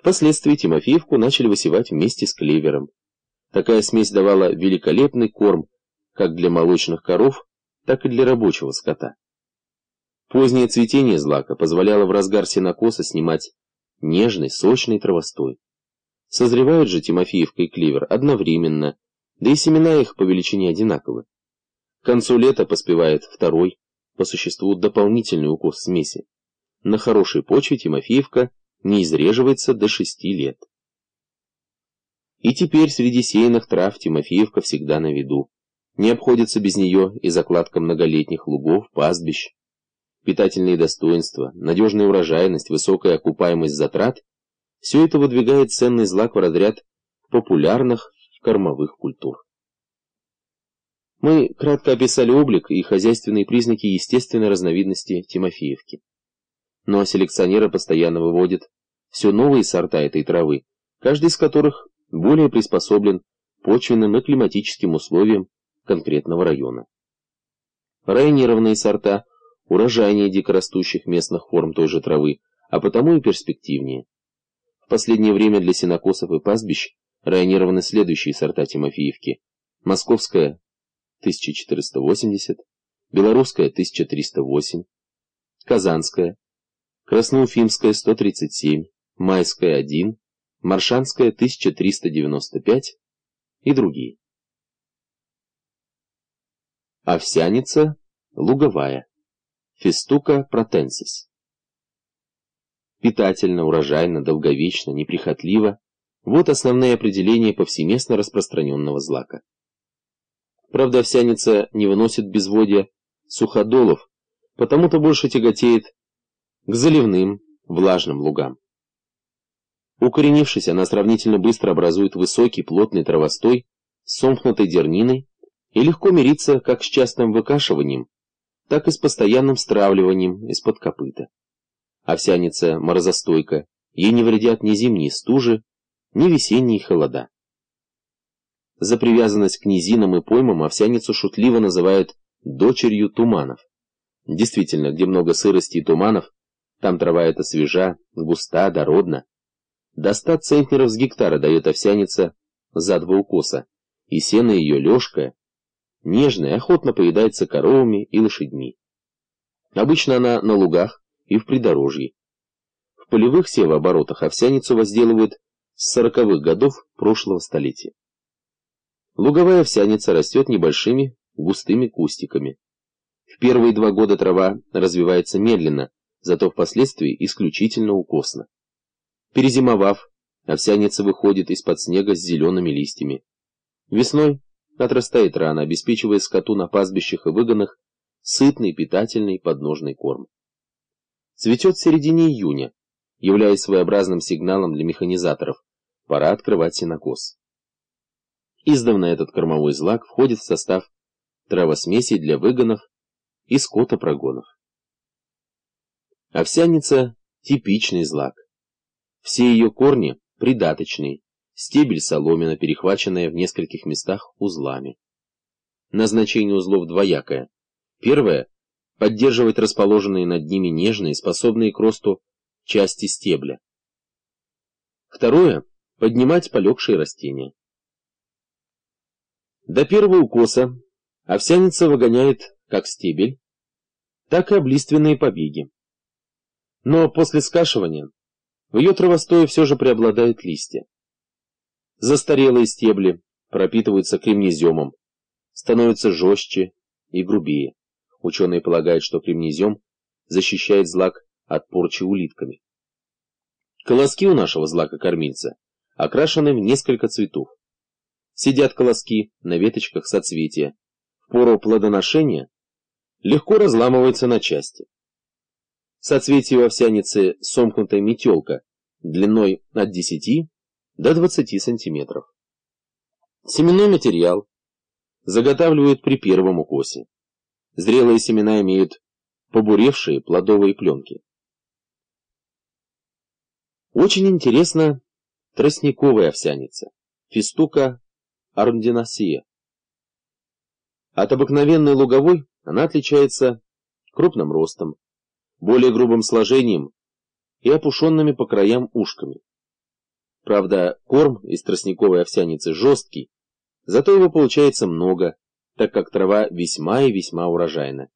Впоследствии Тимофеевку начали высевать вместе с клевером. Такая смесь давала великолепный корм как для молочных коров, так и для рабочего скота. Позднее цветение злака позволяло в разгар сенокоса снимать нежный, сочный травостой. Созревают же Тимофеевка и клевер одновременно, да и семена их по величине одинаковы. К концу лета поспевает второй, по существу дополнительный укос смеси. На хорошей почве Тимофеевка не изреживается до шести лет. И теперь среди сеянных трав Тимофеевка всегда на виду. Не обходится без нее и закладка многолетних лугов, пастбищ. Питательные достоинства, надежная урожайность, высокая окупаемость затрат – все это выдвигает ценный злак в разряд популярных кормовых культур. Мы кратко описали облик и хозяйственные признаки естественной разновидности Тимофеевки. Но селекционеры постоянно выводят все новые сорта этой травы, каждый из которых более приспособлен почвенным и климатическим условиям конкретного района. Районированные сорта урожайнее дикорастущих местных форм той же травы, а потому и перспективнее. В последнее время для сенокосов и пастбищ районированы следующие сорта Тимофеевки. Московская 1480, Белорусская 1308, Казанская, Красноуфимская 137, Майская 1, Маршанская 1395 и другие. Овсяница луговая, Фестука протенсис. Питательно, урожайно, долговечно, неприхотливо – вот основные определения повсеместно распространенного злака. Правда, овсяница не выносит безводья суходолов, потому-то больше тяготеет к заливным, влажным лугам. Укоренившись, она сравнительно быстро образует высокий плотный травостой с сомкнутой дерниной и легко мирится как с частым выкашиванием, так и с постоянным стравливанием из-под копыта. Овсяница морозостойка, ей не вредят ни зимние стужи, ни весенние холода. За привязанность к низинам и поймам овсяницу шутливо называют «дочерью туманов». Действительно, где много сырости и туманов, там трава эта свежа, густа, дородна. До ста центнеров с гектара дает овсяница за два укоса, и сено ее лёжкое, нежное, охотно поедается коровами и лошадьми. Обычно она на лугах и в придорожье. В полевых севооборотах овсяницу возделывают с сороковых годов прошлого столетия. Луговая овсяница растет небольшими густыми кустиками. В первые два года трава развивается медленно, зато впоследствии исключительно укосно. Перезимовав, овсяница выходит из-под снега с зелеными листьями. Весной отрастает рано, обеспечивая скоту на пастбищах и выгонах сытный, питательный подножный корм. Цветет в середине июня, являясь своеобразным сигналом для механизаторов. Пора открывать сенокос. Издавна этот кормовой злак входит в состав травосмесей для выгонов и скотопрогонов. Овсяница – типичный злак. Все ее корни придаточные, стебель соломина, перехваченная в нескольких местах узлами. Назначение узлов двоякое. Первое – поддерживать расположенные над ними нежные, способные к росту части стебля. Второе – поднимать полегшие растения. До первого укоса овсяница выгоняет как стебель, так и облиственные побеги. Но после скашивания в ее травостое все же преобладают листья. Застарелые стебли пропитываются кремнеземом, становятся жестче и грубее. Ученые полагают, что кремнезем защищает злак от порчи улитками. Колоски у нашего злака-кормильца окрашены в несколько цветов. Сидят колоски на веточках соцветия. В пору плодоношения легко разламываются на части. Соцветие у овсяницы сомкнутая метелка длиной от 10 до 20 сантиметров. Семенной материал заготавливают при первом укосе. Зрелые семена имеют побуревшие плодовые пленки. Очень интересна тростниковая овсяница, фистука Арндинасия. От обыкновенной луговой она отличается крупным ростом, более грубым сложением и опушенными по краям ушками. Правда, корм из тростниковой овсяницы жесткий, зато его получается много, так как трава весьма и весьма урожайна.